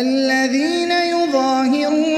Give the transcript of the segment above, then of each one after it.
الذين يظاهرون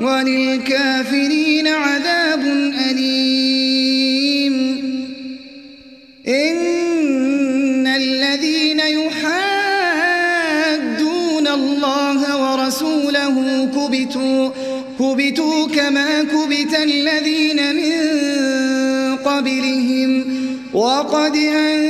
وللكافرين عذاب أليم. إن الذين يحادون الله ورسوله كبتوا كبتوا كما كبت الذين من قبلهم. وقد أنزلنا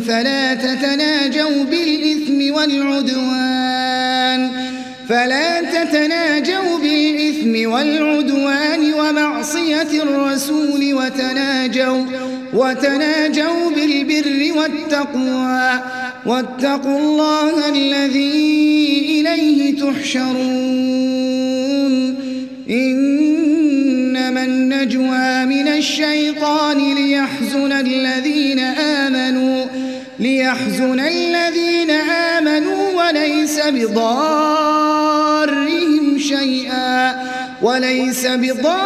فلا تتناجوا بالإثم والعدوان. فلا تتناجوا بالإثم والعدوان ومعصية الرسول وتناجوا وتناجوا بالبر والتقوى. واتقوا الله الذي إليه تحشرون. إنما النجوى من الشيطان ليحزن الذين آمنوا. ليحزن الذين آمنوا وليس بضارهم شيئا وليس بضارهم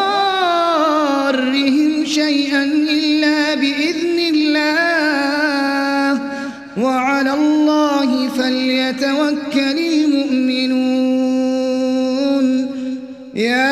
شيئا إلا بإذن الله. وعلى الله فليتوكل المؤمنون. يا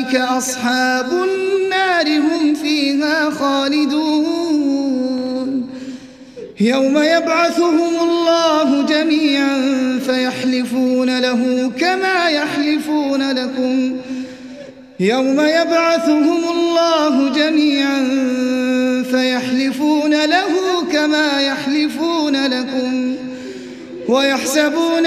أولئك أصحاب النار هم فيها خالدون. يوم يبعثهم الله جميعا فيحلفون له كما يحلفون لكم. يوم يبعثهم الله جميعا فيحلفون له كما يحلفون لكم. ويحسبون